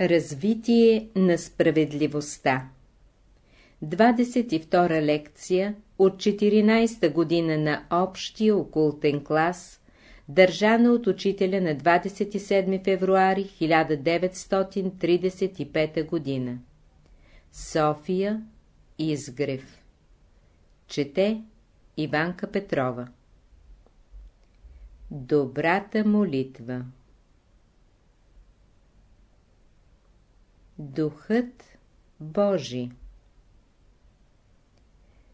Развитие на справедливостта. 22 лекция от 14-та година на общия окултен клас, държана от учителя на 27 февруари 1935 година. София, Изгрев. Чете Иванка Петрова. Добрата молитва Духът Божи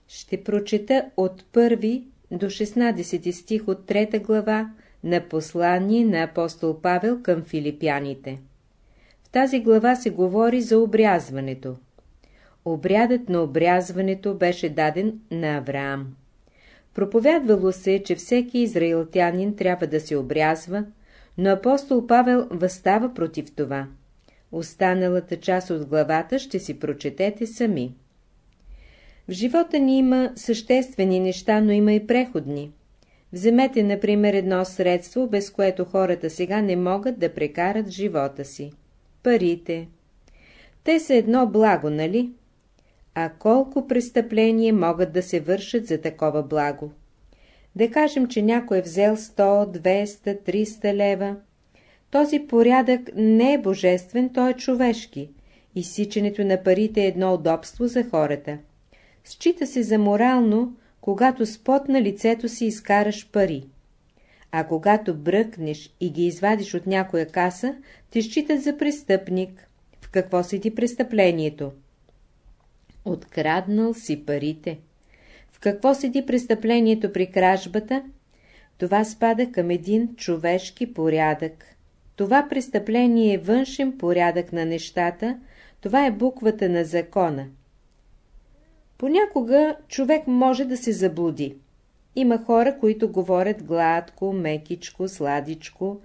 Ще прочета от първи до 16 стих от трета глава на послание на апостол Павел към филипяните. В тази глава се говори за обрязването. Обрядът на обрязването беше даден на Авраам. Проповядвало се, че всеки израилтянин трябва да се обрязва, но апостол Павел възстава против това. Останалата част от главата ще си прочетете сами. В живота ни има съществени неща, но има и преходни. Вземете, например, едно средство, без което хората сега не могат да прекарат живота си. Парите. Те са едно благо, нали? А колко престъпления могат да се вършат за такова благо? Да кажем, че някой е взел 100, 200, 300 лева. Този порядък не е божествен, той е човешки. Изсичането на парите е едно удобство за хората. Счита се за морално, когато с пот на лицето си изкараш пари. А когато бръкнеш и ги извадиш от някоя каса, ти считат за престъпник. В какво седи престъплението? Откраднал си парите. В какво седи престъплението при кражбата? Това спада към един човешки порядък. Това престъпление е външен порядък на нещата, това е буквата на закона. Понякога човек може да се заблуди. Има хора, които говорят гладко, мекичко, сладичко.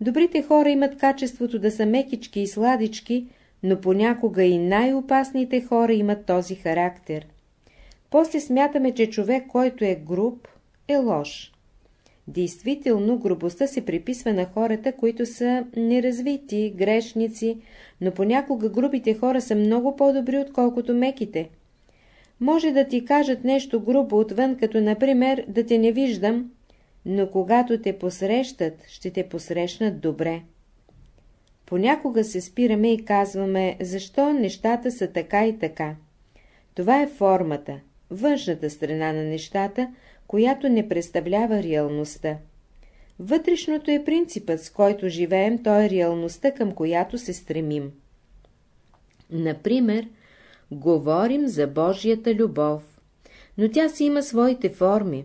Добрите хора имат качеството да са мекички и сладички, но понякога и най-опасните хора имат този характер. После смятаме, че човек, който е груб, е лош. Действително, грубостта се приписва на хората, които са неразвити, грешници, но понякога грубите хора са много по-добри, отколкото меките. Може да ти кажат нещо грубо отвън, като например да те не виждам, но когато те посрещат, ще те посрещнат добре. Понякога се спираме и казваме, защо нещата са така и така. Това е формата, външната страна на нещата, която не представлява реалността. Вътрешното е принципът, с който живеем, то е реалността, към която се стремим. Например, говорим за Божията любов, но тя си има своите форми.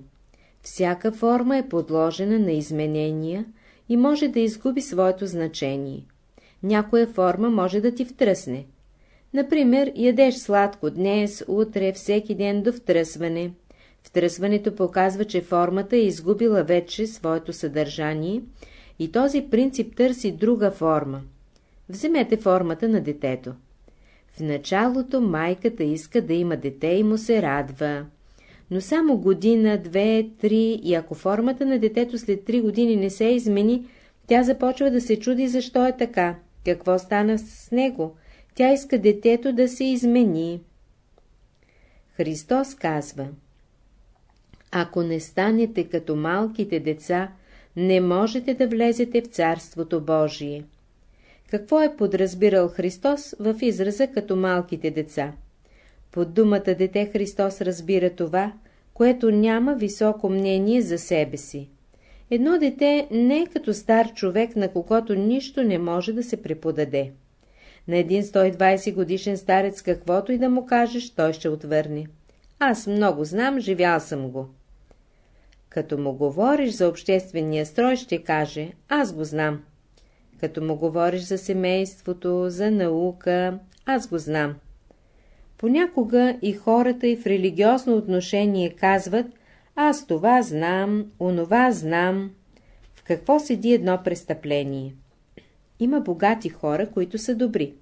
Всяка форма е подложена на изменения и може да изгуби своето значение някоя форма може да ти втръсне. Например, ядеш сладко днес, утре, всеки ден до втръсване. Втръсването показва, че формата е изгубила вече своето съдържание и този принцип търси друга форма. Вземете формата на детето. В началото майката иска да има дете и му се радва. Но само година, две, три и ако формата на детето след три години не се измени, тя започва да се чуди защо е така. Какво стана с него? Тя иска детето да се измени. Христос казва Ако не станете като малките деца, не можете да влезете в Царството Божие. Какво е подразбирал Христос в израза като малките деца? Под думата дете Христос разбира това, което няма високо мнение за себе си. Едно дете не е като стар човек, на когото нищо не може да се преподаде. На един 120 годишен старец каквото и да му кажеш, той ще отвърне. Аз много знам, живял съм го. Като му говориш за обществения строй, ще каже, аз го знам. Като му говориш за семейството, за наука, аз го знам. Понякога и хората и в религиозно отношение казват, аз това знам, онова знам. В какво седи едно престъпление? Има богати хора, които са добри.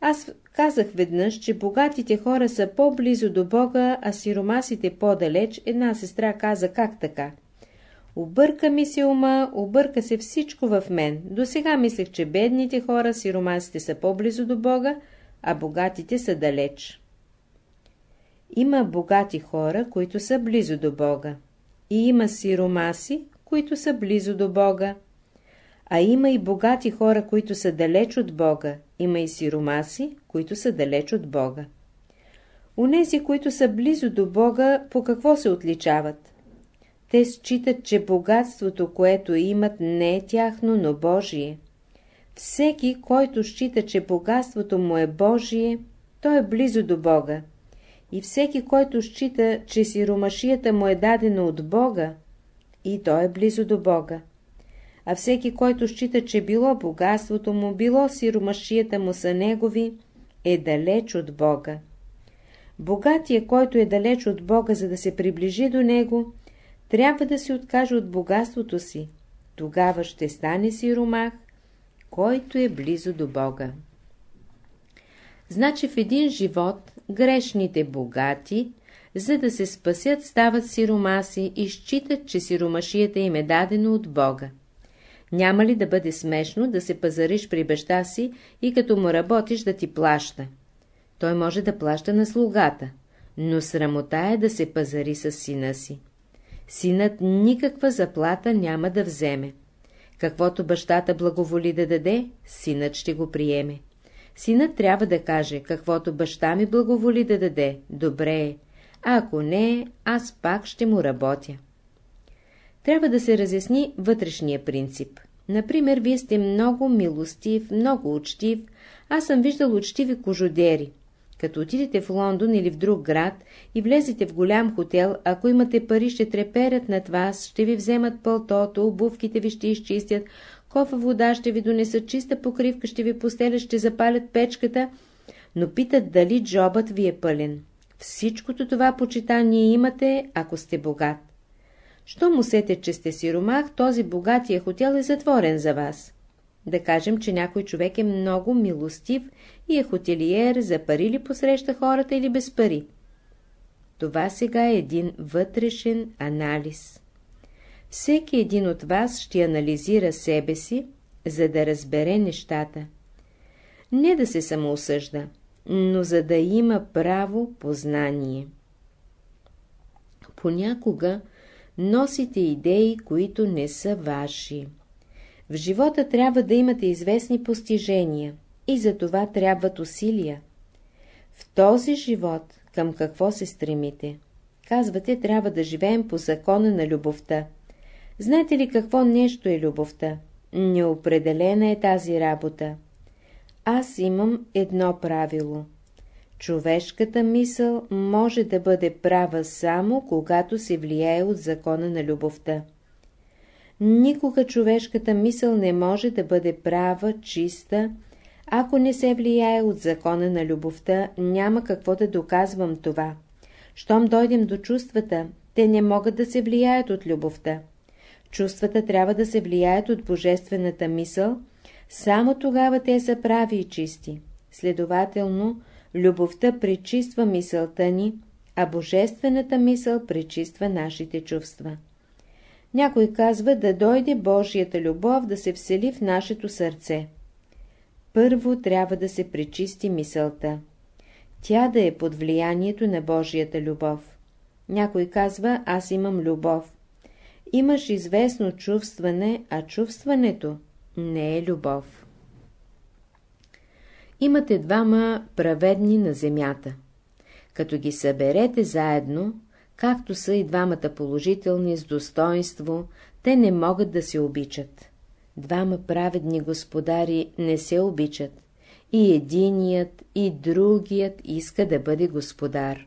Аз казах веднъж, че богатите хора са по-близо до Бога, а сиромасите по-далеч. Една сестра каза, как така? Обърка ми се ума, обърка се всичко в мен. До сега мислех, че бедните хора, сиромасите са по-близо до Бога, а богатите са далеч. Има богати хора, които са близо до Бога. И има сиромаси, които са близо до Бога. А има и богати хора, които са далеч от Бога. Има и сиромаси, които са далеч от Бога. Унези, които са близо до Бога, по какво се отличават? Те считат, че богатството, което имат, не е тяхно, но Божие. Всеки, който счита, че богатството му е Божие, той е близо до Бога. И всеки, който счита, че сиромашията му е дадена от Бога, и той е близо до Бога. А всеки, който счита, че било богатството му, било сиромашията му са негови, е далеч от Бога. Богатия, който е далеч от Бога, за да се приближи до Него, трябва да се откаже от богатството си. Тогава ще стане сиромах, който е близо до Бога. Значи в един живот грешните богати, за да се спасят, стават сиромаси и считат, че сиромашията им е дадена от Бога. Няма ли да бъде смешно да се пазариш при баща си и като му работиш да ти плаща? Той може да плаща на слугата, но срамота е да се пазари с сина си. Синът никаква заплата няма да вземе. Каквото бащата благоволи да даде, синът ще го приеме. Синът трябва да каже, каквото баща ми благоволи да даде, добре е, а ако не, аз пак ще му работя. Трябва да се разясни вътрешния принцип. Например, вие сте много милостив, много учтив, аз съм виждал учтиви кожодери. Като отидете в Лондон или в друг град и влезете в голям хотел, ако имате пари, ще треперят над вас, ще ви вземат пълтото, обувките ви ще изчистят, кофа вода ще ви донесат, чиста покривка ще ви постелят, ще запалят печката, но питат дали джобът ви е пълен. Всичкото това почитание имате, ако сте богат. Що му сете, че сте сиромах, този богатия хотел е затворен за вас. Да кажем, че някой човек е много милостив и е хотелиер, за пари ли посреща хората или без пари. Това сега е един вътрешен анализ. Всеки един от вас ще анализира себе си, за да разбере нещата. Не да се самоосъжда, но за да има право познание. Понякога носите идеи, които не са ваши. В живота трябва да имате известни постижения и за това трябват усилия. В този живот към какво се стремите? Казвате, трябва да живеем по закона на любовта. Знаете ли какво нещо е любовта? Неопределена е тази работа. Аз имам едно правило. Човешката мисъл може да бъде права само, когато се влияе от закона на любовта. Никога човешката мисъл не може да бъде права, чиста, ако не се влияе от закона на любовта, няма какво да доказвам това. Щом дойдем до чувствата, те не могат да се влияят от любовта. Чувствата трябва да се влияят от божествената мисъл, само тогава те са прави и чисти. Следователно, любовта пречиства мисълта ни, а божествената мисъл пречиства нашите чувства. Някой казва да дойде Божията любов да се всели в нашето сърце. Първо трябва да се пречисти мисълта. Тя да е под влиянието на Божията любов. Някой казва, аз имам любов. Имаш известно чувстване, а чувстването не е любов. Имате двама праведни на земята. Като ги съберете заедно, както са и двамата положителни с достоинство, те не могат да се обичат. Двама праведни господари не се обичат. И единият, и другият иска да бъде господар.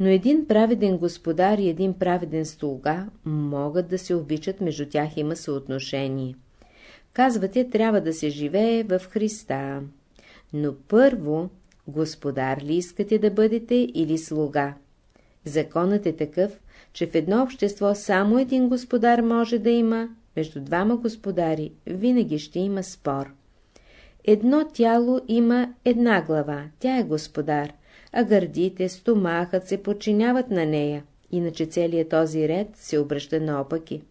Но един праведен господар и един праведен слуга могат да се обичат, между тях има съотношение. Казвате, трябва да се живее в Христа. Но първо, господар ли искате да бъдете или слуга? Законът е такъв, че в едно общество само един господар може да има, между двама господари винаги ще има спор. Едно тяло има една глава, тя е господар, а гърдите, стомахът се подчиняват на нея, иначе целият този ред се обръща наопаки.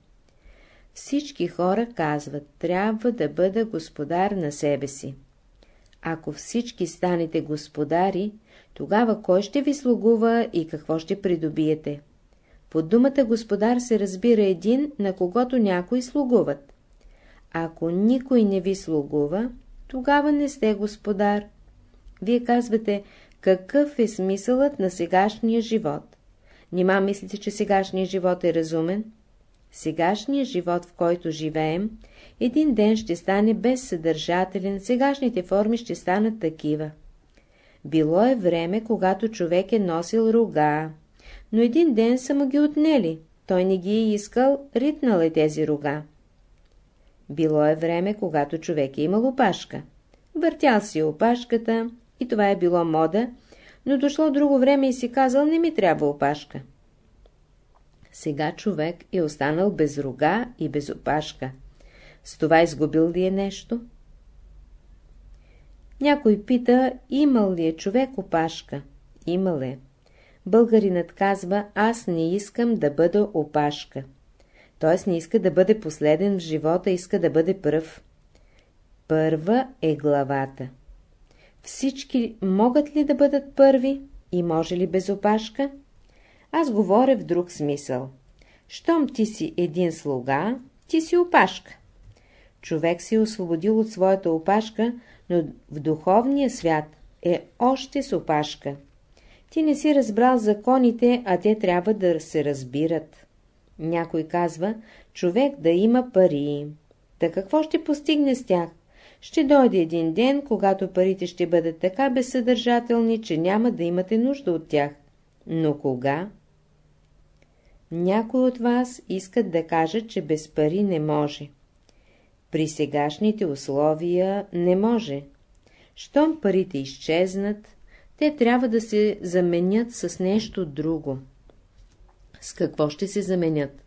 Всички хора казват, трябва да бъда господар на себе си. Ако всички станете господари, тогава кой ще ви слугува и какво ще придобиете? Под думата господар се разбира един, на когото някои слугуват. Ако никой не ви слугува, тогава не сте господар. Вие казвате, какъв е смисълът на сегашния живот? Нима мислите, че сегашният живот е разумен? Сегашният живот, в който живеем, един ден ще стане безсъдържателен, сегашните форми ще станат такива. Било е време, когато човек е носил рога, но един ден са му ги отнели, той не ги е искал, ритнал е тези рога. Било е време, когато човек е имал опашка. Въртял си опашката и това е било мода, но дошло друго време и си казал, не ми трябва опашка. Сега човек е останал без рога и без опашка. С това изгубил ли е нещо? Някой пита, имал ли е човек опашка? Имал е. Българинът казва, аз не искам да бъда опашка. Т.е. не иска да бъде последен в живота, иска да бъде пръв. Първа е главата. Всички могат ли да бъдат първи и може ли без опашка? Аз говоря в друг смисъл. Щом ти си един слуга, ти си опашка. Човек си е освободил от своята опашка, но в духовния свят е още с опашка. Ти не си разбрал законите, а те трябва да се разбират. Някой казва, човек да има пари. Та какво ще постигне с тях? Ще дойде един ден, когато парите ще бъдат така безсъдържателни, че няма да имате нужда от тях. Но кога? Някой от вас искат да кажат, че без пари не може. При сегашните условия не може. Щом парите изчезнат, те трябва да се заменят с нещо друго. С какво ще се заменят?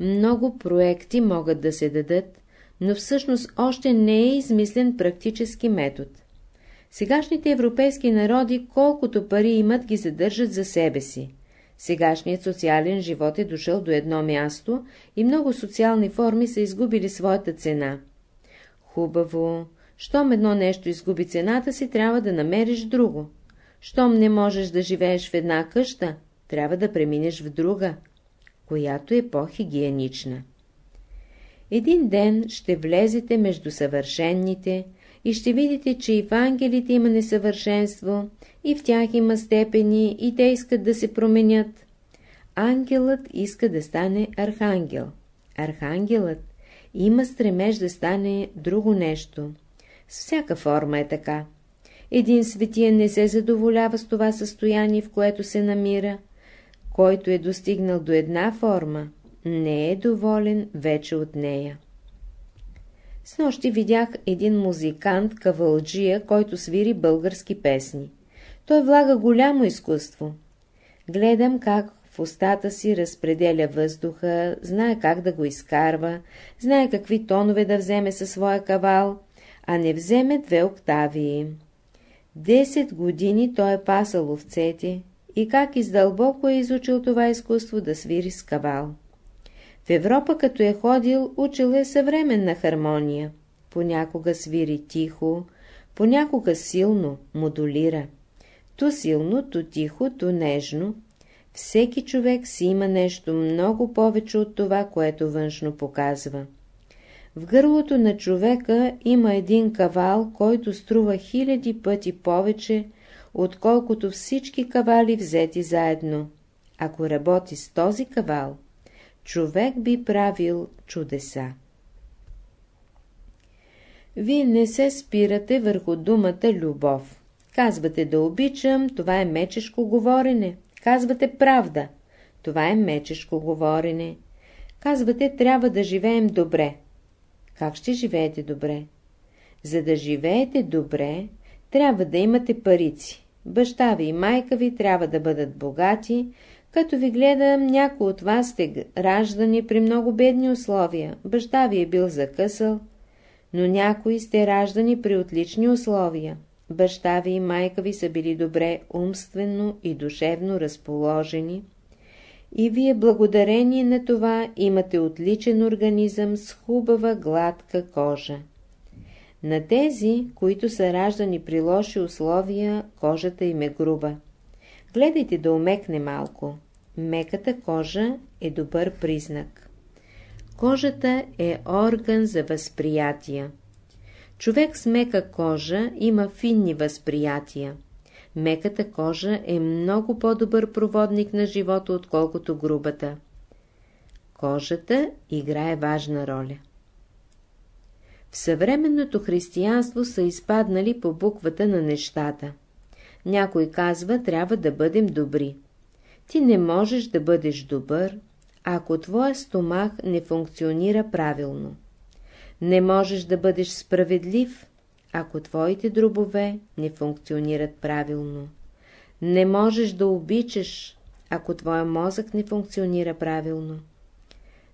Много проекти могат да се дадат, но всъщност още не е измислен практически метод. Сегашните европейски народи, колкото пари имат, ги задържат за себе си. Сегашният социален живот е дошъл до едно място и много социални форми са изгубили своята цена. Хубаво, щом едно нещо изгуби цената си, трябва да намериш друго. Щом не можеш да живееш в една къща, трябва да преминеш в друга, която е по-хигиенична. Един ден ще влезете между съвършенните и ще видите, че и в ангелите има несъвършенство, и в тях има степени, и те искат да се променят. Ангелът иска да стане архангел. Архангелът има стремеж да стане друго нещо. С всяка форма е така. Един светия не се задоволява с това състояние, в което се намира. Който е достигнал до една форма, не е доволен вече от нея. С нощи видях един музикант, кавалджия, който свири български песни. Той влага голямо изкуство. Гледам как в устата си разпределя въздуха, знае как да го изкарва, знае какви тонове да вземе със своя кавал, а не вземе две октави. Десет години той е пасал овцете и как издълбоко е изучил това изкуство да свири с кавал. В Европа, като е ходил, учил е съвременна хармония. Понякога свири тихо, понякога силно, модулира. То силно, то тихо, то нежно. Всеки човек си има нещо много повече от това, което външно показва. В гърлото на човека има един кавал, който струва хиляди пъти повече, отколкото всички кавали взети заедно. Ако работи с този кавал, човек би правил чудеса. Вие не се спирате върху думата любов. Казвате да обичам, това е мечешко говорене. Казвате правда, това е мечешко говорене. Казвате трябва да живеем добре. Как ще живеете добре? За да живеете добре, трябва да имате парици. Баща ви и майка ви трябва да бъдат богати, като ви гледам, някои от вас сте раждани при много бедни условия. Баща ви е бил закъсал, но някои сте раждани при отлични условия. Баща ви и майка ви са били добре умствено и душевно разположени И вие благодарение на това имате отличен организъм с хубава гладка кожа. На тези, които са раждани при лоши условия, кожата им е груба. Гледайте да умекне малко. Меката кожа е добър признак. Кожата е орган за възприятия. Човек с мека кожа има финни възприятия. Меката кожа е много по-добър проводник на живота, отколкото грубата. Кожата играе важна роля. В съвременното християнство са изпаднали по буквата на нещата. Някой казва, трябва да бъдем добри. Ти не можеш да бъдеш добър, ако твоя стомах не функционира правилно. Не можеш да бъдеш справедлив, ако твоите дробове не функционират правилно. Не можеш да обичаш, ако твоя мозък не функционира правилно.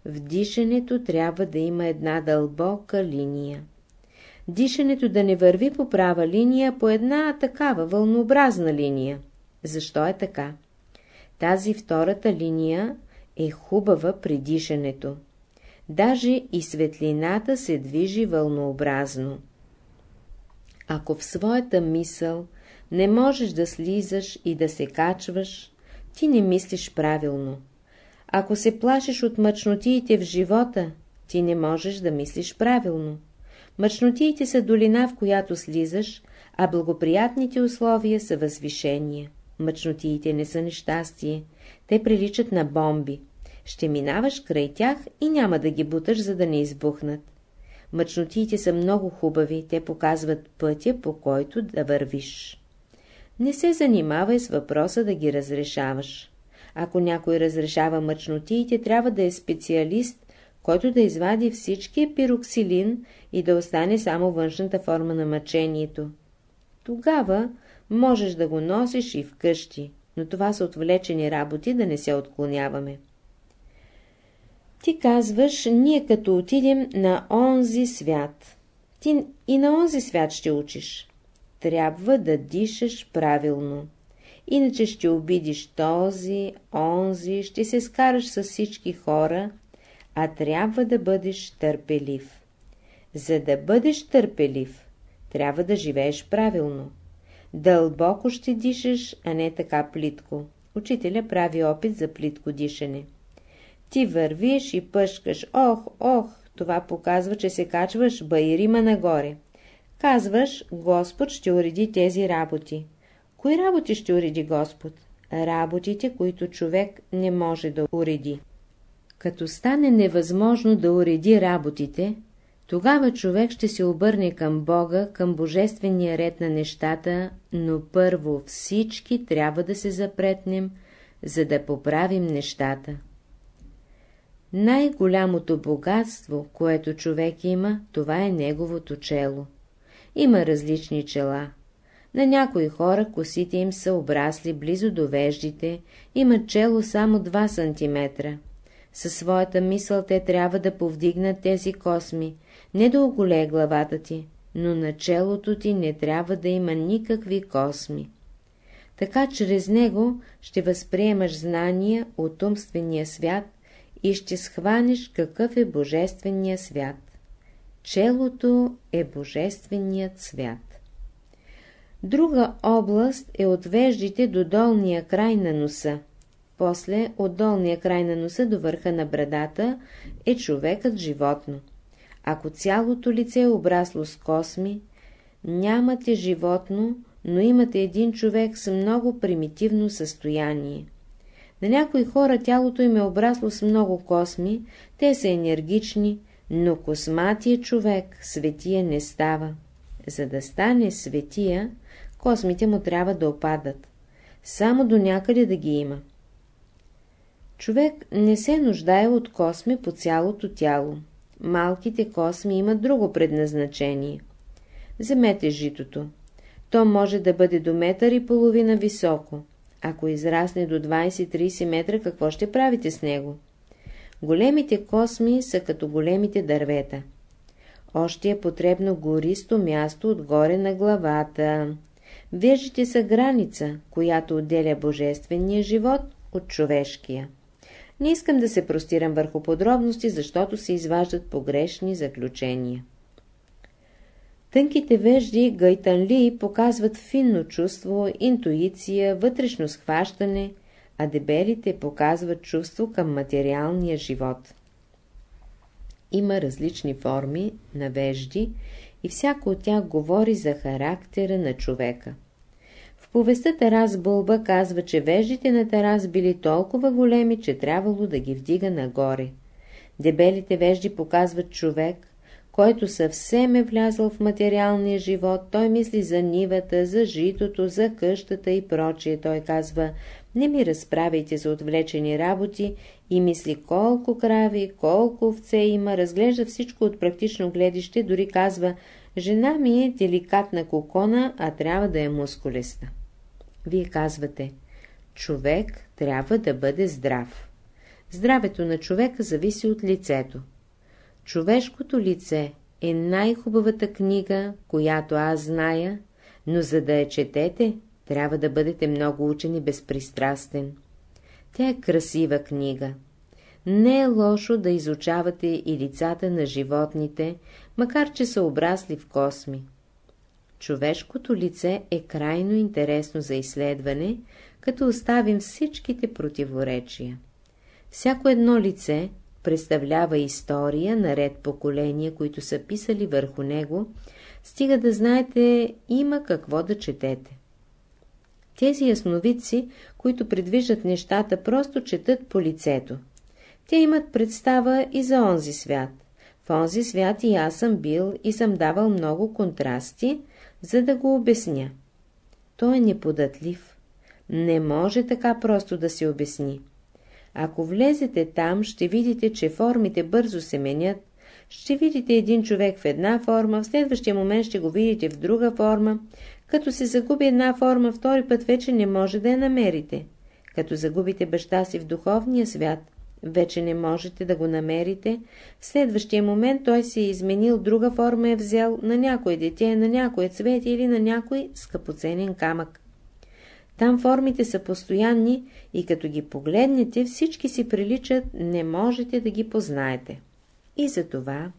В дишането трябва да има една дълбока линия. Дишането да не върви по права линия, по една такава вълнообразна линия. Защо е така? Тази втората линия е хубава при дишането. Даже и светлината се движи вълнообразно. Ако в своята мисъл не можеш да слизаш и да се качваш, ти не мислиш правилно. Ако се плашиш от мъчнотиите в живота, ти не можеш да мислиш правилно. Мъчнотиите са долина, в която слизаш, а благоприятните условия са възвишения. Мъчнотиите не са нещастие, те приличат на бомби. Ще минаваш край тях и няма да ги буташ, за да не избухнат. Мъчнотиите са много хубави, те показват пътя, по който да вървиш. Не се занимавай с въпроса да ги разрешаваш. Ако някой разрешава мъчнотиите, трябва да е специалист, който да извади всички пироксилин и да остане само външната форма на мъчението. Тогава можеш да го носиш и вкъщи, но това са отвлечени работи, да не се отклоняваме. Ти казваш, ние като отидем на онзи свят. Ти и на онзи свят ще учиш. Трябва да дишаш правилно. Иначе ще обидиш този, онзи, ще се скараш с всички хора, а трябва да бъдеш търпелив. За да бъдеш търпелив, трябва да живееш правилно. Дълбоко ще дишаш, а не така плитко. Учителя прави опит за плитко дишане. Ти вървиш и пъшкаш. Ох, ох, това показва, че се качваш байрима нагоре. Казваш, Господ ще уреди тези работи. Кои работи ще уреди Господ? Работите, които човек не може да уреди. Като стане невъзможно да уреди работите, тогава човек ще се обърне към Бога, към божествения ред на нещата, но първо всички трябва да се запретнем, за да поправим нещата. Най-голямото богатство, което човек има, това е неговото чело. Има различни чела. На някои хора косите им са обрасли близо до веждите, имат чело само 2 см. Със своята мисъл те трябва да повдигнат тези косми, не да оголее главата ти, но на челото ти не трябва да има никакви косми. Така чрез него ще възприемаш знания от умствения свят и ще схванеш какъв е Божествения свят. Челото е Божественият свят. Друга област е от веждите до долния край на носа. После от долния край на носа до върха на брадата е човекът животно. Ако цялото лице е обрасло с косми, нямате животно, но имате един човек с много примитивно състояние. На някои хора тялото им е обрасло с много косми, те са енергични, но косматия човек светия не става. За да стане светия, космите му трябва да опадат. Само до някъде да ги има. Човек не се нуждае от косми по цялото тяло. Малките косми имат друго предназначение. Вземете житото. То може да бъде до метър и половина високо. Ако израсне до 20-30 метра, какво ще правите с него? Големите косми са като големите дървета. Още е потребно гористо място отгоре на главата. Вежите са граница, която отделя божествения живот от човешкия. Не искам да се простирам върху подробности, защото се изваждат погрешни заключения. Тънките вежди гайтанли показват финно чувство, интуиция, вътрешно схващане, а дебелите показват чувство към материалния живот. Има различни форми на вежди и всяко от тях говори за характера на човека. Повестта Тарас Бълба казва, че веждите на Тарас били толкова големи, че трябвало да ги вдига нагоре. Дебелите вежди показват човек, който съвсем е влязъл в материалния живот, той мисли за нивата, за житото, за къщата и прочие. Той казва, не ми разправяйте за отвлечени работи и мисли колко крави, колко овце има, разглежда всичко от практично гледище, дори казва, жена ми е деликатна кокона, а трябва да е мускулеста. Вие казвате, човек трябва да бъде здрав. Здравето на човека зависи от лицето. Човешкото лице е най-хубавата книга, която аз зная, но за да я четете, трябва да бъдете много учен и безпристрастен. Тя е красива книга. Не е лошо да изучавате и лицата на животните, макар че са обрасли в косми. Човешкото лице е крайно интересно за изследване, като оставим всичките противоречия. Всяко едно лице представлява история, наред поколения, които са писали върху него, стига да знаете, има какво да четете. Тези ясновидци, които предвиждат нещата, просто четат по лицето. Те имат представа и за онзи свят. В онзи свят и аз съм бил и съм давал много контрасти, за да го обясня. Той е неподатлив. Не може така просто да се обясни. Ако влезете там, ще видите, че формите бързо се менят, ще видите един човек в една форма, в следващия момент ще го видите в друга форма. Като се загуби една форма, втори път вече не може да я намерите. Като загубите баща си в духовния свят, вече не можете да го намерите. В следващия момент той се е изменил, друга форма е взел на някое дете, на някое цвете или на някой скъпоценен камък. Там формите са постоянни и като ги погледнете, всички си приличат, не можете да ги познаете. И затова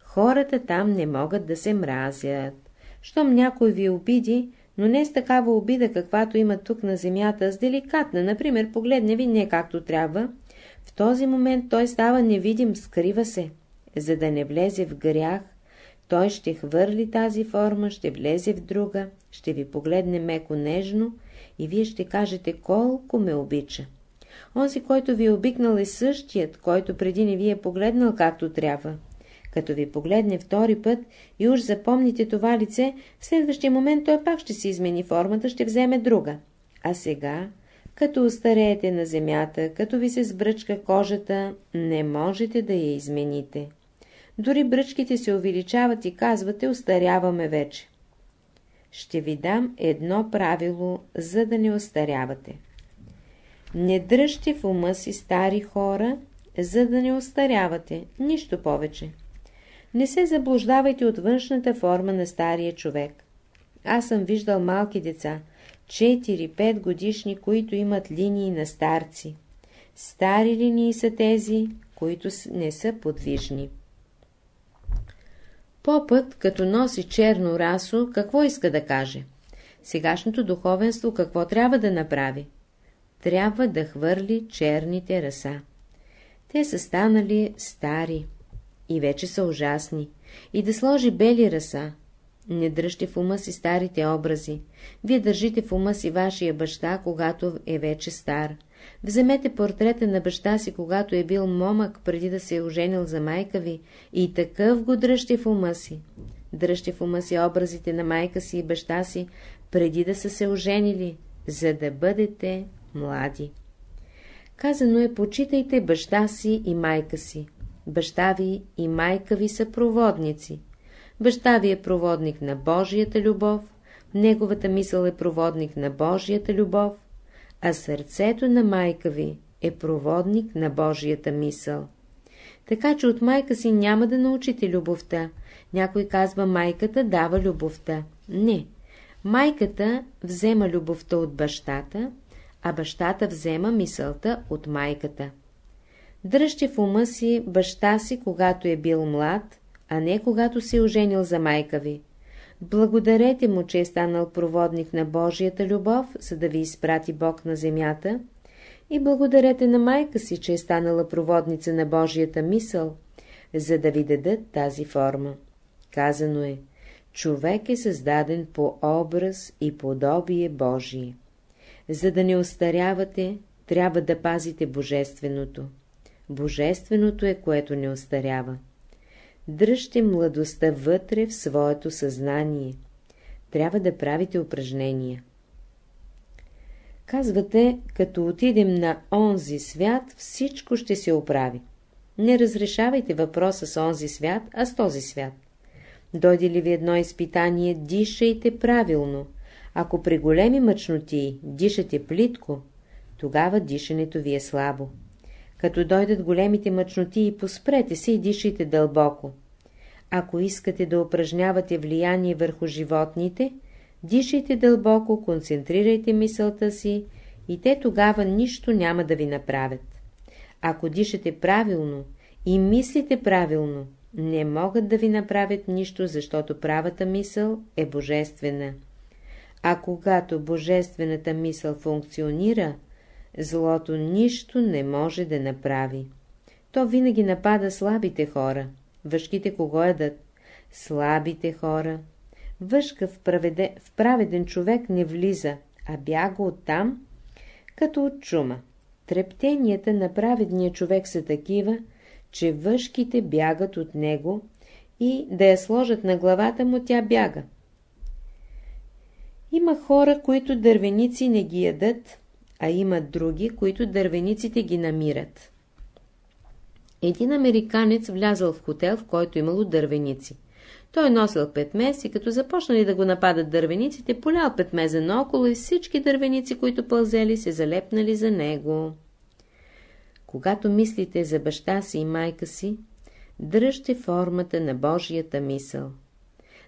хората там не могат да се мразят. Щом някой ви обиди, но не с такава обида, каквато има тук на земята, с деликатна, например, погледне ви не както трябва, в този момент той става невидим, скрива се. За да не влезе в грях, той ще хвърли тази форма, ще влезе в друга, ще ви погледне меко нежно и вие ще кажете колко ме обича. Онзи, който ви е обикнал е същият, който преди не ви е погледнал както трябва. Като ви погледне втори път и уж запомните това лице, в следващия момент той пак ще си измени формата, ще вземе друга. А сега, като остареете на земята, като ви се сбръчка кожата, не можете да я измените. Дори бръчките се увеличават и казвате, остаряваме вече. Ще ви дам едно правило, за да не остарявате. Не дръжте в ума си стари хора, за да не остарявате, нищо повече. Не се заблуждавайте от външната форма на стария човек. Аз съм виждал малки деца, 4-5 годишни, които имат линии на старци. Стари линии са тези, които не са подвижни. Попът, като носи черно расо, какво иска да каже? Сегашното духовенство какво трябва да направи? Трябва да хвърли черните раса. Те са станали стари и вече са ужасни. И да сложи бели раса. Не дръжте в ума си старите образи. Вие държите в ума си вашия баща, когато е вече стар. Вземете портрета на баща си, когато е бил момък, преди да се е оженил за майка ви, и такъв го дръжте в ума си. Дръжте в ума си образите на майка си и баща си, преди да са се оженили, за да бъдете млади. Казано е, почитайте баща си и майка си. Баща ви и майка ви са проводници. Баща ви е проводник на Божията любов, неговата мисъл е проводник на Божията любов, а сърцето на майка ви е проводник на Божията мисъл. Така че от майка си няма да научите любовта. Някой казва, майката дава любовта. Не. Майката взема любовта от бащата, а бащата взема мисълта от майката. Дръжте в ума си баща си, когато е бил млад, а не когато се е оженил за майка ви. Благодарете му, че е станал проводник на Божията любов, за да ви изпрати Бог на земята, и благодарете на майка си, че е станала проводница на Божията мисъл, за да ви дадат тази форма. Казано е, човек е създаден по образ и подобие Божие. За да не остарявате, трябва да пазите Божественото. Божественото е, което не остарява. Дръжте младостта вътре в своето съзнание. Трябва да правите упражнения. Казвате, като отидем на онзи свят, всичко ще се оправи. Не разрешавайте въпроса с онзи свят, а с този свят. Дойде ли ви едно изпитание, дишайте правилно. Ако при големи мъчноти дишате плитко, тогава дишането ви е слабо. Като дойдат големите мъчноти, поспрете се и дишайте дълбоко. Ако искате да упражнявате влияние върху животните, дишайте дълбоко, концентрирайте мисълта си и те тогава нищо няма да ви направят. Ако дишате правилно и мислите правилно, не могат да ви направят нищо, защото правата мисъл е божествена. А когато божествената мисъл функционира, злото нищо не може да направи. То винаги напада слабите хора. Въшките кого ядат? Слабите хора. Въшка в, праведе, в праведен човек не влиза, а бяга оттам, като от чума. Трептенията на праведния човек са такива, че въшките бягат от него и да я сложат на главата му, тя бяга. Има хора, които дървеници не ги ядат, а има други, които дървениците ги намират. Един американец влязъл в хотел, в който имало дървеници. Той носил петмез и като започнали да го нападат дървениците, полял петмеза наоколо и всички дървеници, които пълзели, се залепнали за него. Когато мислите за баща си и майка си, дръжте формата на Божията мисъл.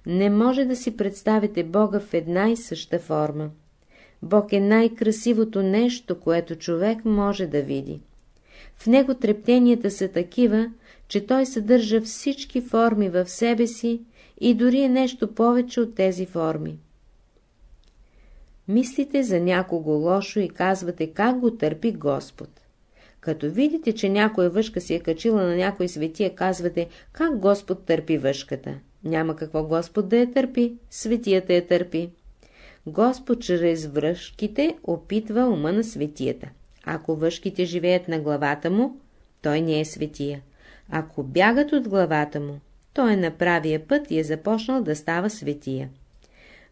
Не може да си представите Бога в една и съща форма. Бог е най-красивото нещо, което човек може да види. В него трептенията са такива, че той съдържа всички форми в себе си и дори е нещо повече от тези форми. Мислите за някого лошо и казвате как го търпи Господ. Като видите, че някоя въшка си е качила на някой светия, казвате как Господ търпи въшката. Няма какво Господ да я търпи, светията я търпи. Господ чрез връжките опитва ума на светията. Ако въшките живеят на главата му, той не е светия. Ако бягат от главата му, той е на правия път и е започнал да става светия.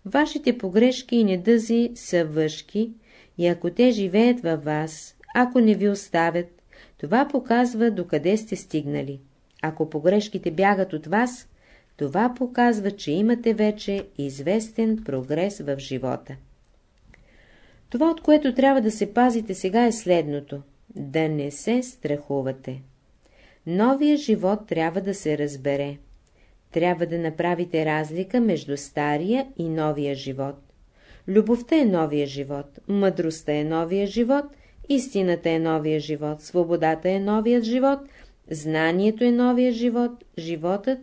Вашите погрешки и недъзи са въшки и ако те живеят във вас, ако не ви оставят, това показва докъде сте стигнали. Ако погрешките бягат от вас, това показва, че имате вече известен прогрес в живота. Това, от което трябва да се пазите сега е следното – да не се страхувате. Новия живот трябва да се разбере. Трябва да направите разлика между стария и новия живот. Любовта е новия живот, мъдростта е новия живот, истината е новия живот, свободата е новият живот, знанието е новия живот, животът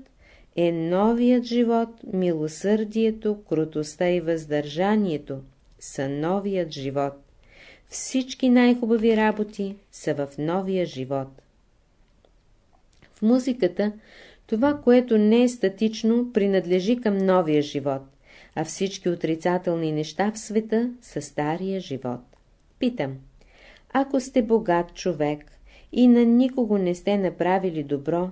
е новият живот, милосърдието, крутостта и въздържанието са новият живот. Всички най-хубави работи са в новия живот. В музиката това, което не е статично, принадлежи към новия живот, а всички отрицателни неща в света са стария живот. Питам, ако сте богат човек и на никого не сте направили добро,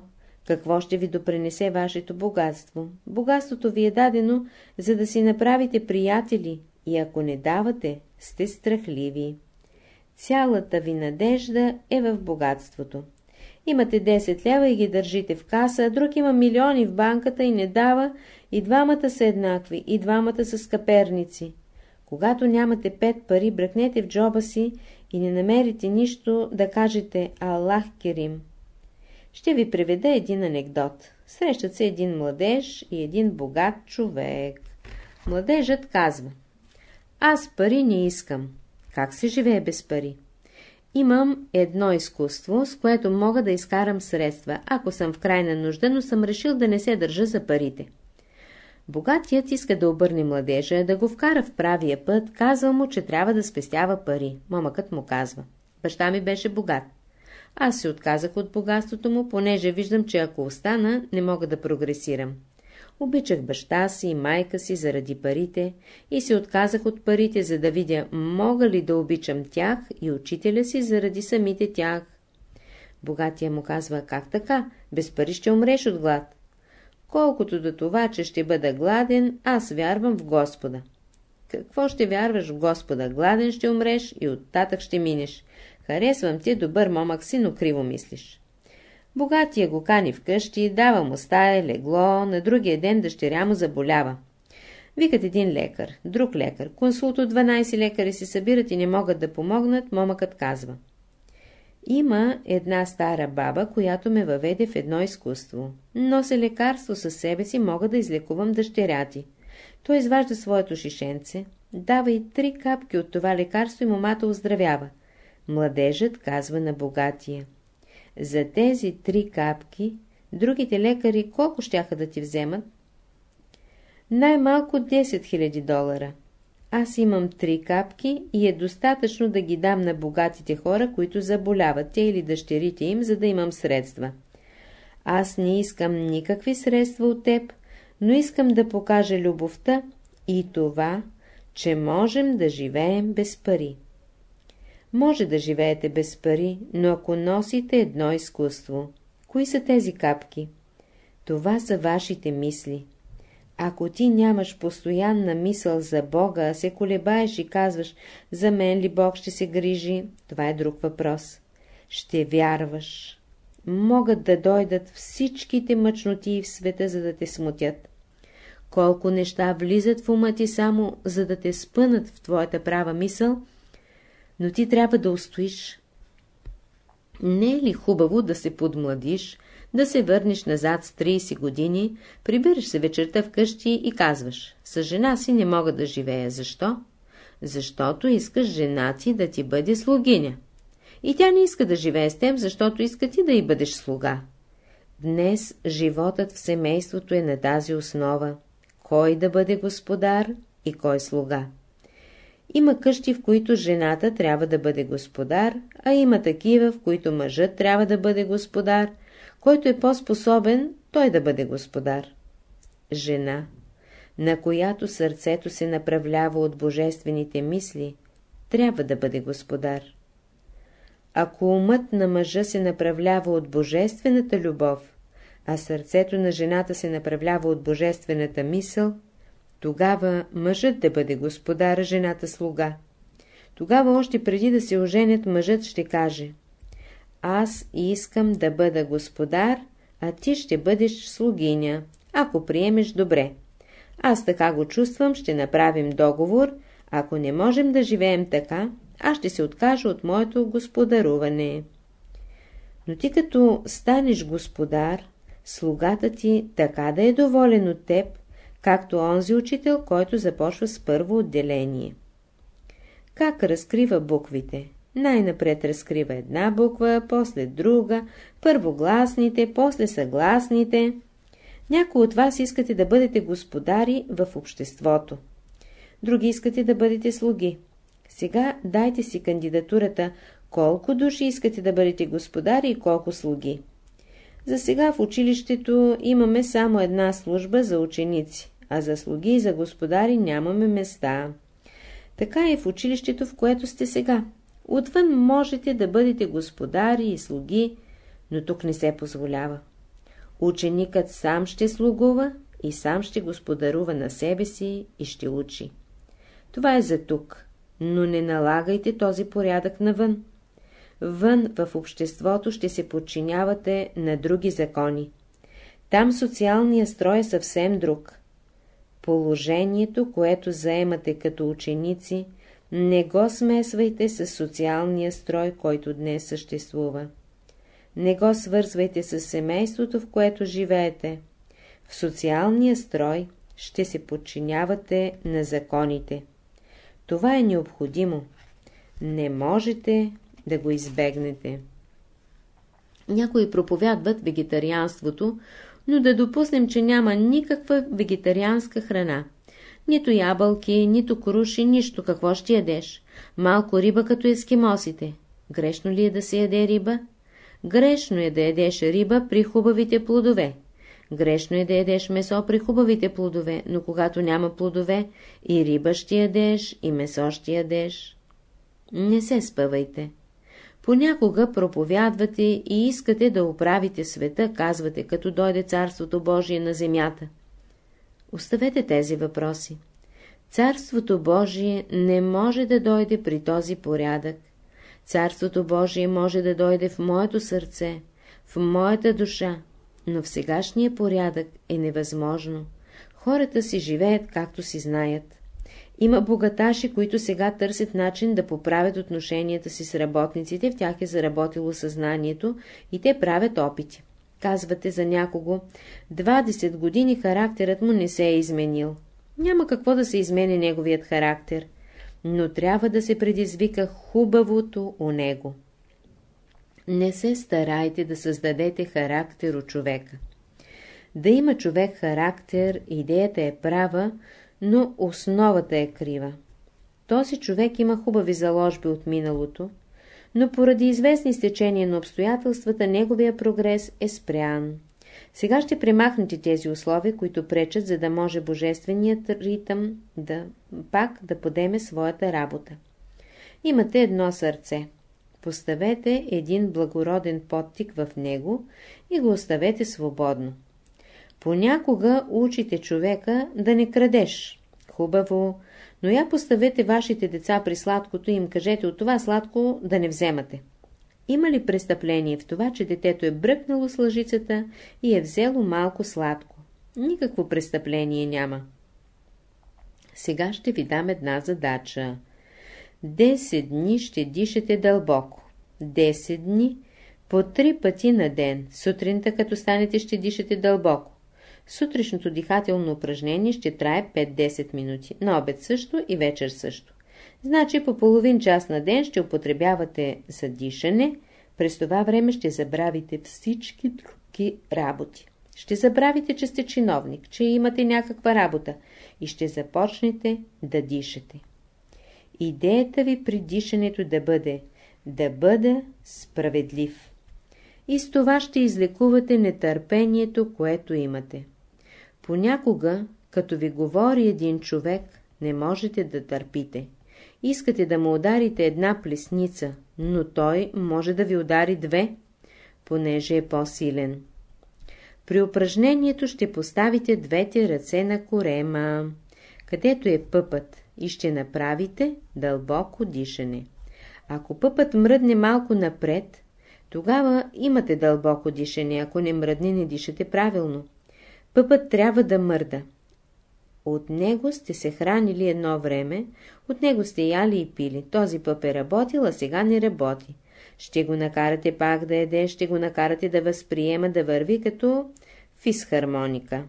какво ще ви допренесе вашето богатство? Богатството ви е дадено, за да си направите приятели, и ако не давате, сте страхливи. Цялата ви надежда е в богатството. Имате 10 лева и ги държите в каса, а друг има милиони в банката и не дава, и двамата са еднакви, и двамата са скъперници. Когато нямате пет пари, бръкнете в джоба си и не намерите нищо да кажете Аллах Керим. Ще ви приведа един анекдот. Срещат се един младеж и един богат човек. Младежът казва Аз пари не искам. Как се живее без пари? Имам едно изкуство, с което мога да изкарам средства, ако съм в крайна нужда, но съм решил да не се държа за парите. Богатият иска да обърне младежа, да го вкара в правия път, казва му, че трябва да спестява пари. Момъкът му казва. Баща ми беше богат. Аз се отказах от богатството му, понеже виждам, че ако остана, не мога да прогресирам. Обичах баща си и майка си заради парите и се отказах от парите, за да видя, мога ли да обичам тях и учителя си заради самите тях. Богатия му казва, как така, без пари ще умреш от глад. Колкото до това, че ще бъда гладен, аз вярвам в Господа. Какво ще вярваш в Господа? Гладен ще умреш и оттатък ще минеш. Харесвам ти, добър момък си, но криво мислиш. Богатия го кани вкъщи, дава му стая, легло, на другия ден дъщеря му заболява. Викат един лекар, друг лекар, консулт от 12 лекари се събират и не могат да помогнат, момъкът казва. Има една стара баба, която ме въведе в едно изкуство. Нося лекарство със себе си, мога да излекувам дъщеря ти. Той изважда своето шишенце, дава и три капки от това лекарство и момата оздравява. Младежът казва на богатия. За тези три капки, другите лекари колко щяха да ти вземат? Най-малко 10 000 долара. Аз имам три капки и е достатъчно да ги дам на богатите хора, които заболяват, те или дъщерите им, за да имам средства. Аз не искам никакви средства от теб, но искам да покажа любовта и това, че можем да живеем без пари. Може да живеете без пари, но ако носите едно изкуство, кои са тези капки? Това са вашите мисли. Ако ти нямаш постоянна мисъл за Бога, а се колебаеш и казваш, за мен ли Бог ще се грижи, това е друг въпрос. Ще вярваш. Могат да дойдат всичките мъчноти в света, за да те смутят. Колко неща влизат в ума ти само, за да те спънат в твоята права мисъл, но ти трябва да устоиш. Не е ли хубаво да се подмладиш, да се върнеш назад с 30 години, прибираш се вечерта вкъщи и казваш, с жена си не мога да живея. Защо? Защото искаш жена ти да ти бъде слугиня. И тя не иска да живее с теб, защото иска ти да й бъдеш слуга. Днес животът в семейството е на тази основа. Кой да бъде господар и кой слуга. Има къщи, в които жената трябва да бъде господар, а има такива, в които мъжът трябва да бъде господар, който е по-способен, той да бъде господар. Жена, на която сърцето се направлява от божествените мисли, трябва да бъде господар. Ако умът на мъжа се направлява от божествената любов, а сърцето на жената се направлява от божествената мисъл, тогава мъжът да бъде господар, жената слуга. Тогава още преди да се оженят, мъжът ще каже Аз искам да бъда господар, а ти ще бъдеш слугиня, ако приемеш добре. Аз така го чувствам, ще направим договор, ако не можем да живеем така, аз ще се откажа от моето господаруване. Но ти като станеш господар, слугата ти така да е доволен от теб, както онзи учител, който започва с първо отделение. Как разкрива буквите? Най-напред разкрива една буква, после друга, първо гласните, после съгласните. Някои от вас искате да бъдете господари в обществото. Други искате да бъдете слуги. Сега дайте си кандидатурата, колко души искате да бъдете господари и колко слуги. За сега в училището имаме само една служба за ученици а за слуги и за господари нямаме места. Така е в училището, в което сте сега. Отвън можете да бъдете господари и слуги, но тук не се позволява. Ученикът сам ще слугува и сам ще господарува на себе си и ще учи. Това е за тук, но не налагайте този порядък навън. Вън в обществото ще се подчинявате на други закони. Там социалният строй е съвсем друг. Положението, което заемате като ученици, не го смесвайте с социалния строй, който днес съществува. Не го свързвайте с семейството, в което живеете. В социалния строй ще се подчинявате на законите. Това е необходимо. Не можете да го избегнете. Някои проповядват вегетарианството, но да допуснем, че няма никаква вегетарианска храна. Нито ябълки, нито круши, нищо. Какво ще ядеш? Малко риба като ескимосите. Грешно ли е да се яде риба? Грешно е да ядеш риба при хубавите плодове. Грешно е да ядеш месо при хубавите плодове, но когато няма плодове, и риба ще ядеш, и месо ще ядеш. Не се спъвайте. Понякога проповядвате и искате да оправите света, казвате, като дойде Царството Божие на земята. Оставете тези въпроси. Царството Божие не може да дойде при този порядък. Царството Божие може да дойде в моето сърце, в моята душа, но в сегашния порядък е невъзможно. Хората си живеят както си знаят. Има богаташи, които сега търсят начин да поправят отношенията си с работниците, в тях е заработило съзнанието и те правят опити. Казвате за някого, 20 години характерът му не се е изменил. Няма какво да се измени неговият характер, но трябва да се предизвика хубавото у него. Не се старайте да създадете характер у човека. Да има човек характер, идеята е права, но основата е крива. Този човек има хубави заложби от миналото, но поради известни стечения на обстоятелствата неговия прогрес е спрян. Сега ще премахнете тези условия, които пречат, за да може божественият ритъм да пак да подеме своята работа. Имате едно сърце. Поставете един благороден подтик в него и го оставете свободно. Понякога учите човека да не крадеш. Хубаво, но я поставете вашите деца при сладкото и им кажете от това сладко да не вземате. Има ли престъпление в това, че детето е бръкнало с лъжицата и е взело малко сладко? Никакво престъпление няма. Сега ще ви дам една задача. Десет дни ще дишате дълбоко. Десет дни по три пъти на ден. Сутринта, като станете, ще дишате дълбоко. Сутрешното дихателно упражнение ще трае 5-10 минути, на обед също и вечер също. Значи по половин час на ден ще употребявате за дишане, през това време ще забравите всички други работи. Ще забравите, че сте чиновник, че имате някаква работа и ще започнете да дишате. Идеята ви при дишането да бъде да бъда справедлив. И с това ще излекувате нетърпението, което имате. Понякога, като ви говори един човек, не можете да търпите. Искате да му ударите една плесница, но той може да ви удари две, понеже е по-силен. При упражнението ще поставите двете ръце на корема, където е пъпът, и ще направите дълбоко дишане. Ако пъпът мръдне малко напред, тогава имате дълбоко дишане, ако не мръдне, не дишате правилно. Пъпът трябва да мърда. От него сте се хранили едно време, от него сте яли и пили. Този пъп е работил, а сега не работи. Ще го накарате пак да еде, ще го накарате да възприема, да върви като фисхармоника.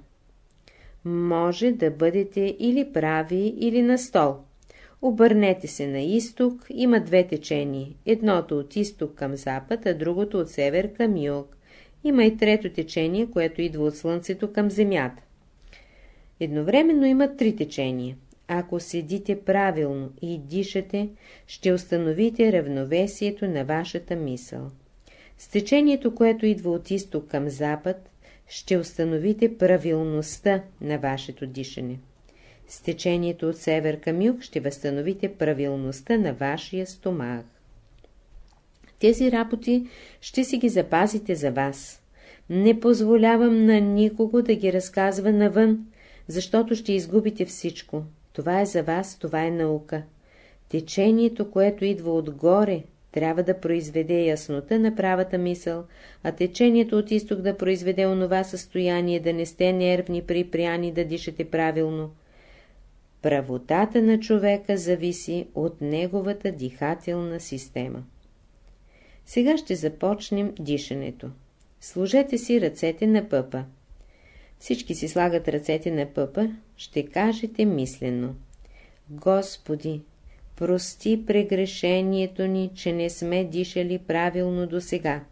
Може да бъдете или прави, или на стол. Обърнете се на изток, има две течения. Едното от изток към запад, а другото от север към юг. Има и трето течение, което идва от Слънцето към Земята. Едновременно има три течения. Ако седите правилно и дишате, ще установите равновесието на вашата мисъл. С течението, което идва от изток към запад, ще установите правилността на вашето дишане. С течението от север към юг ще възстановите правилността на вашия стомах. Тези работи ще си ги запазите за вас. Не позволявам на никого да ги разказва навън, защото ще изгубите всичко. Това е за вас, това е наука. Течението, което идва отгоре, трябва да произведе яснота на правата мисъл, а течението от изток да произведе онова състояние, да не сте нервни, припряни, да дишате правилно. Правотата на човека зависи от неговата дихателна система. Сега ще започнем дишането. Служете си ръцете на пъпа. Всички си слагат ръцете на пъпа, ще кажете мислено. Господи, Прости прегрешението ни, че не сме дишали правилно до сега.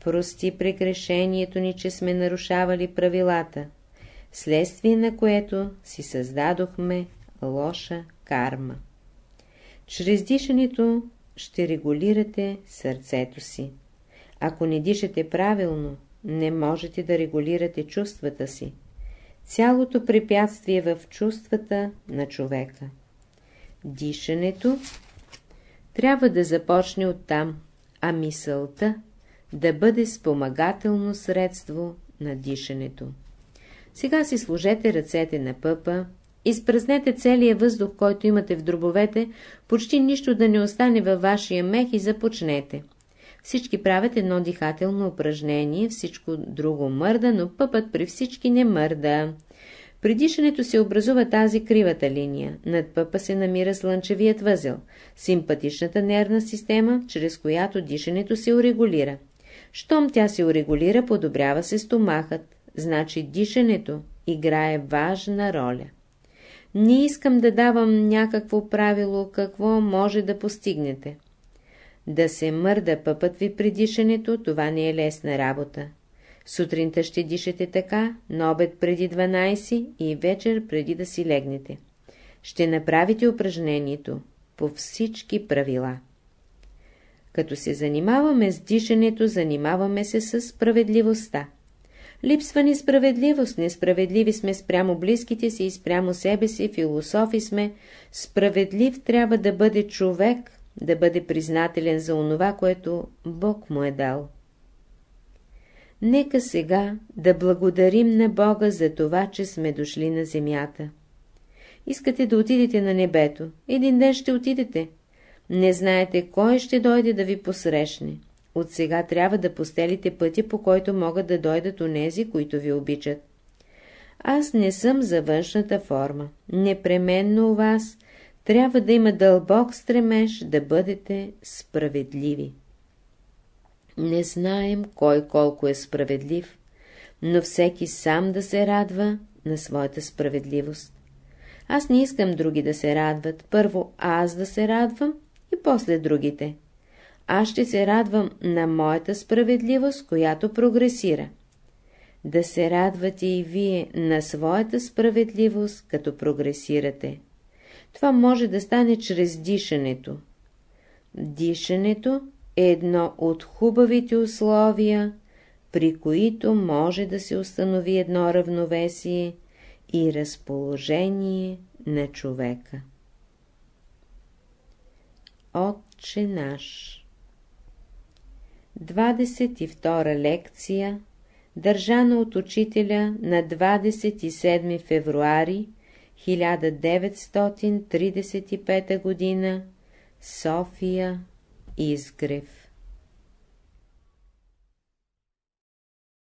Прости прегрешението ни, че сме нарушавали правилата, следствие на което си създадохме лоша карма. Чрез дишането ще регулирате сърцето си. Ако не дишате правилно, не можете да регулирате чувствата си. Цялото препятствие в чувствата на човека. Дишането трябва да започне оттам, а мисълта да бъде спомагателно средство на дишането. Сега си сложете ръцете на пъпа, изпразнете целия въздух, който имате в дробовете, почти нищо да не остане във вашия мех и започнете. Всички правят едно дихателно упражнение, всичко друго мърда, но пъпът при всички не мърда. При дишането се образува тази кривата линия. Над пъпа се намира слънчевият възел, симпатичната нервна система, чрез която дишането се урегулира. Щом тя се урегулира, подобрява се стомахът, значи дишането играе важна роля. Не искам да давам някакво правило, какво може да постигнете. Да се мърда пъпът ви при дишането, това не е лесна работа. Сутринта ще дишате така, на обед преди 12 и вечер преди да си легнете. Ще направите упражнението по всички правила. Като се занимаваме с дишането, занимаваме се с справедливостта. Липсва ни справедливост, несправедливи сме спрямо близките си и спрямо себе си, философи сме. Справедлив трябва да бъде човек, да бъде признателен за онова, което Бог му е дал. Нека сега да благодарим на Бога за това, че сме дошли на земята. Искате да отидете на небето. Един ден ще отидете. Не знаете кой ще дойде да ви посрещне. От сега трябва да постелите пътя, по който могат да дойдат онези, които ви обичат. Аз не съм за външната форма. Непременно у вас трябва да има дълбок стремеж да бъдете справедливи. Не знаем кой колко е справедлив, но всеки сам да се радва на своята справедливост. Аз не искам други да се радват, първо аз да се радвам и после другите. Аз ще се радвам на моята справедливост, която прогресира. Да се радвате и вие на своята справедливост, като прогресирате. Това може да стане чрез дишането. Дишането е едно от хубавите условия, при които може да се установи едно равновесие и разположение на човека. Отче наш 22 лекция, държана от учителя на 27 февруари 1935 г. София Изгрев